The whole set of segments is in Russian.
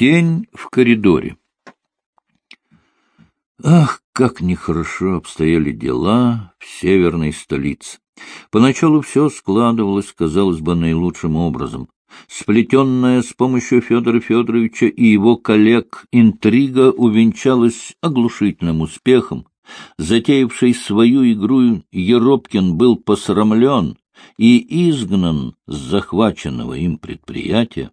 Тень в коридоре. Ах, как нехорошо обстояли дела в северной столице. Поначалу все складывалось, казалось бы, наилучшим образом. Сплетенная с помощью Федора Федоровича и его коллег интрига увенчалась оглушительным успехом. Затеявший свою игру Еропкин был посрамлен и изгнан с захваченного им предприятия.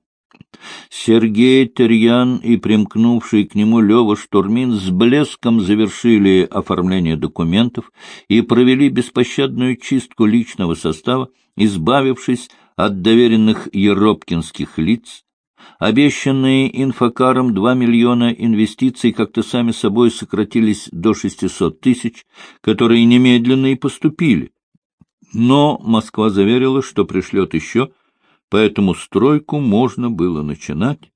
Сергей Терьян и примкнувший к нему Лева Штурмин с блеском завершили оформление документов и провели беспощадную чистку личного состава, избавившись от доверенных еропкинских лиц. Обещанные инфокаром 2 миллиона инвестиций как-то сами собой сократились до 600 тысяч, которые немедленно и поступили. Но Москва заверила, что пришлет еще – поэтому стройку можно было начинать,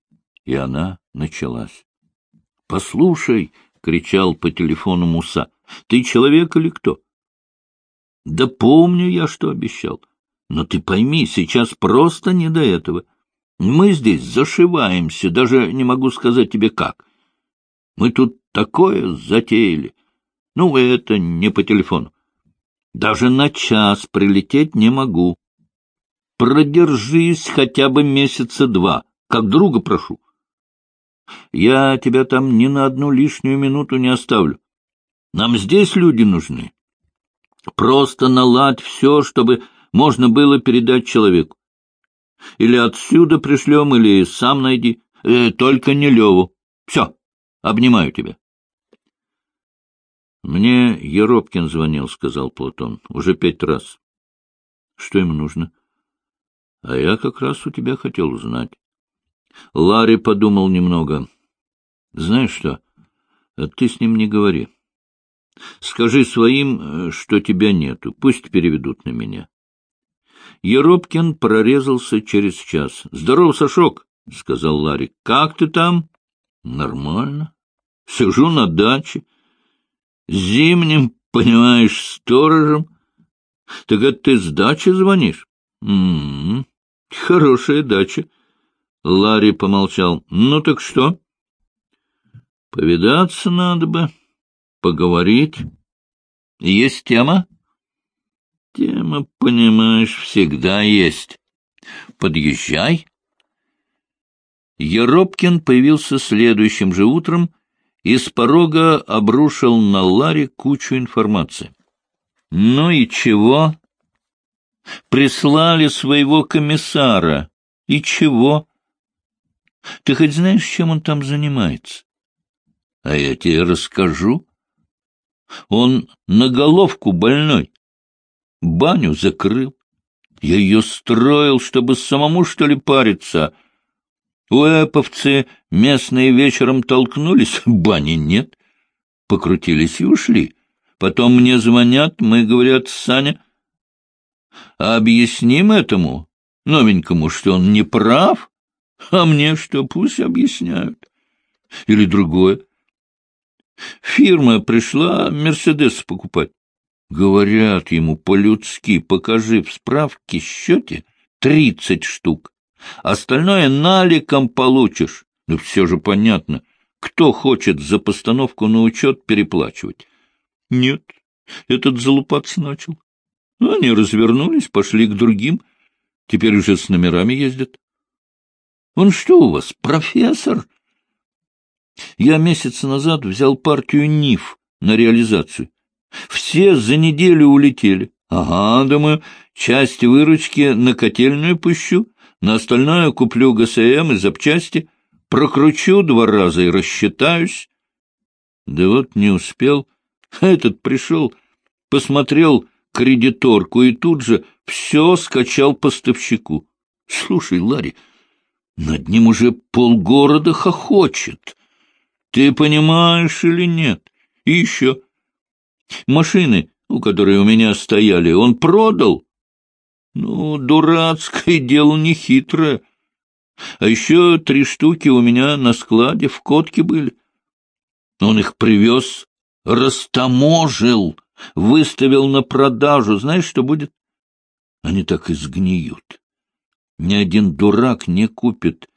и она началась. — Послушай, — кричал по телефону Муса, — ты человек или кто? — Да помню я, что обещал. Но ты пойми, сейчас просто не до этого. Мы здесь зашиваемся, даже не могу сказать тебе как. Мы тут такое затеяли. Ну, это не по телефону. Даже на час прилететь не могу. Продержись хотя бы месяца два, как друга прошу. Я тебя там ни на одну лишнюю минуту не оставлю. Нам здесь люди нужны. Просто наладь все, чтобы можно было передать человеку. Или отсюда пришлем, или сам найди. Э, только не Леву. Все, обнимаю тебя. Мне Еропкин звонил, — сказал Платон, — уже пять раз. Что ему нужно? — А я как раз у тебя хотел узнать. Ларри подумал немного. — Знаешь что, ты с ним не говори. Скажи своим, что тебя нету, пусть переведут на меня. Еропкин прорезался через час. — Здорово, Сашок, — сказал Ларри. — Как ты там? — Нормально. Сижу на даче. Зимним, понимаешь, сторожем. Так это ты с дачи звонишь? — М-м-м. — Хорошая дача. Ларри помолчал. — Ну так что? — Повидаться надо бы, поговорить. — Есть тема? — Тема, понимаешь, всегда есть. — Подъезжай. Еропкин появился следующим же утром и с порога обрушил на Ларри кучу информации. — Ну и чего? Прислали своего комиссара. И чего? Ты хоть знаешь, чем он там занимается? А я тебе расскажу. Он на головку больной. Баню закрыл. Я ее строил, чтобы самому, что ли, париться. Уэповцы местные вечером толкнулись, бани нет. Покрутились и ушли. Потом мне звонят, мы, говорят, Саня, объясним этому новенькому, что он не прав, а мне что, пусть объясняют. Или другое. Фирма пришла Мерседес покупать. Говорят ему по-людски, покажи в справке счете тридцать штук. Остальное наликом получишь. Ну, все же понятно, кто хочет за постановку на учет переплачивать. Нет, этот залупаться начал. Ну, они развернулись, пошли к другим. Теперь уже с номерами ездят. Он что у вас, профессор? Я месяц назад взял партию НИФ на реализацию. Все за неделю улетели. Ага, думаю, часть выручки на котельную пущу, на остальное куплю ГСМ и запчасти, прокручу два раза и рассчитаюсь. Да вот не успел. Этот пришел, посмотрел кредиторку и тут же все скачал поставщику. Слушай, Ларри, над ним уже полгорода хохочет. Ты понимаешь или нет? И еще. Машины, у которой у меня стояли, он продал. Ну, дурацкое дело нехитрое. А еще три штуки у меня на складе в котке были. Он их привез, растаможил выставил на продажу, знаешь, что будет? Они так и сгниют. Ни один дурак не купит.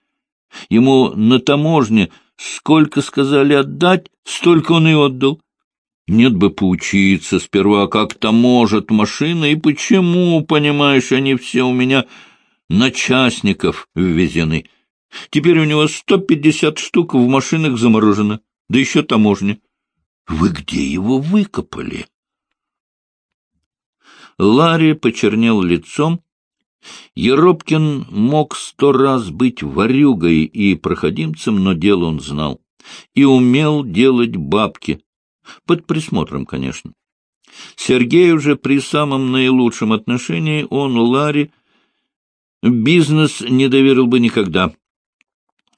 Ему на таможне сколько сказали отдать, столько он и отдал. Нет бы поучиться сперва, как таможат машины и почему, понимаешь, они все у меня на частников ввезены. Теперь у него сто пятьдесят штук в машинах заморожено, да еще таможня. Вы где его выкопали? Ларри почернел лицом. Еропкин мог сто раз быть ворюгой и проходимцем, но дело он знал. И умел делать бабки. Под присмотром, конечно. Сергей уже при самом наилучшем отношении, он, Ларри, бизнес не доверил бы никогда.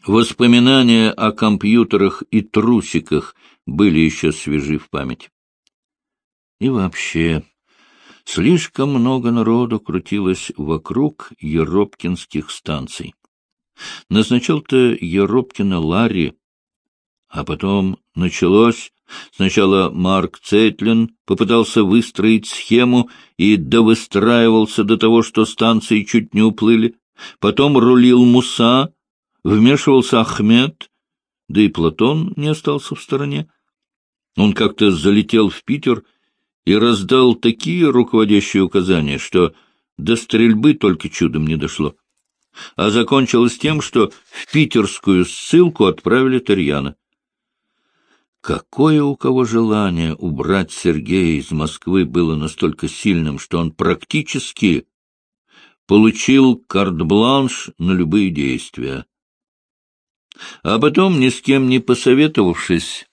Воспоминания о компьютерах и трусиках были еще свежи в память. И вообще, слишком много народу крутилось вокруг Еропкинских станций. Назначал-то Еропкина Ларри, а потом началось... Сначала Марк Цейтлин попытался выстроить схему и довыстраивался до того, что станции чуть не уплыли. Потом рулил Муса, вмешивался Ахмед, да и Платон не остался в стороне. Он как-то залетел в Питер и раздал такие руководящие указания, что до стрельбы только чудом не дошло. А закончилось тем, что в питерскую ссылку отправили Тарьяна. Какое у кого желание убрать Сергея из Москвы было настолько сильным, что он практически получил карт-бланш на любые действия. А потом, ни с кем не посоветовавшись,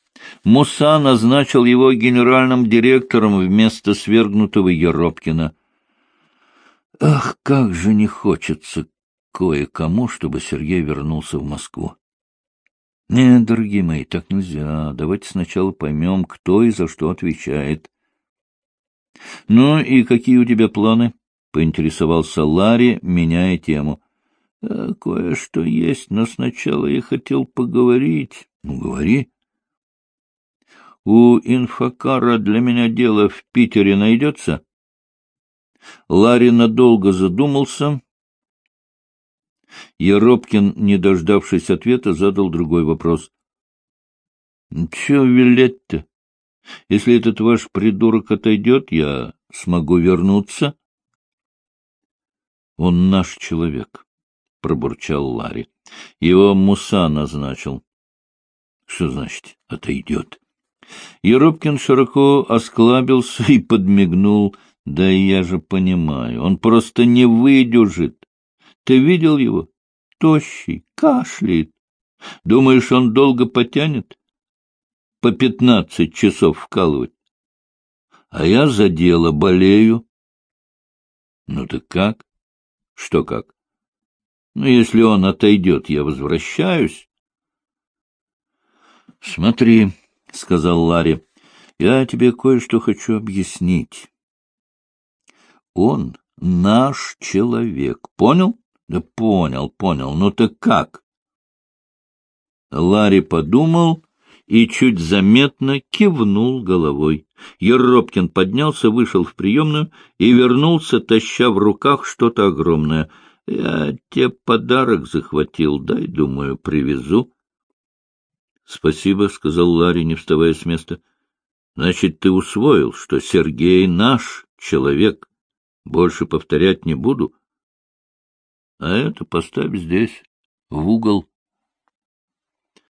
Муса назначил его генеральным директором вместо свергнутого Еропкина. Ах, как же не хочется кое-кому, чтобы Сергей вернулся в Москву. Нет, дорогие мои, так нельзя. Давайте сначала поймем, кто и за что отвечает. — Ну и какие у тебя планы? — поинтересовался Ларри, меняя тему. «Э, — Кое-что есть, но сначала я хотел поговорить. — Ну, говори. У инфокара для меня дело в Питере найдется? Ларри надолго задумался. Еропкин, не дождавшись ответа, задал другой вопрос. — Чего велеть-то? Если этот ваш придурок отойдет, я смогу вернуться? — Он наш человек, — пробурчал Ларри. Его Муса назначил. — Что значит «отойдет»? Еропкин широко осклабился и подмигнул. Да я же понимаю, он просто не выдержит. Ты видел его? Тощий, кашляет. Думаешь, он долго потянет? По пятнадцать часов вкалывать. А я за дело болею. Ну так как? Что как? Ну, если он отойдет, я возвращаюсь. Смотри, — сказал Ларри, — я тебе кое-что хочу объяснить. Он наш человек, понял? Да понял, понял. Ну так как? Ларри подумал и чуть заметно кивнул головой. Еропкин поднялся, вышел в приемную и вернулся, таща в руках что-то огромное. Я тебе подарок захватил, дай, думаю, привезу. — Спасибо, — сказал Ларри, не вставая с места. — Значит, ты усвоил, что Сергей наш человек. Больше повторять не буду. А это поставь здесь, в угол.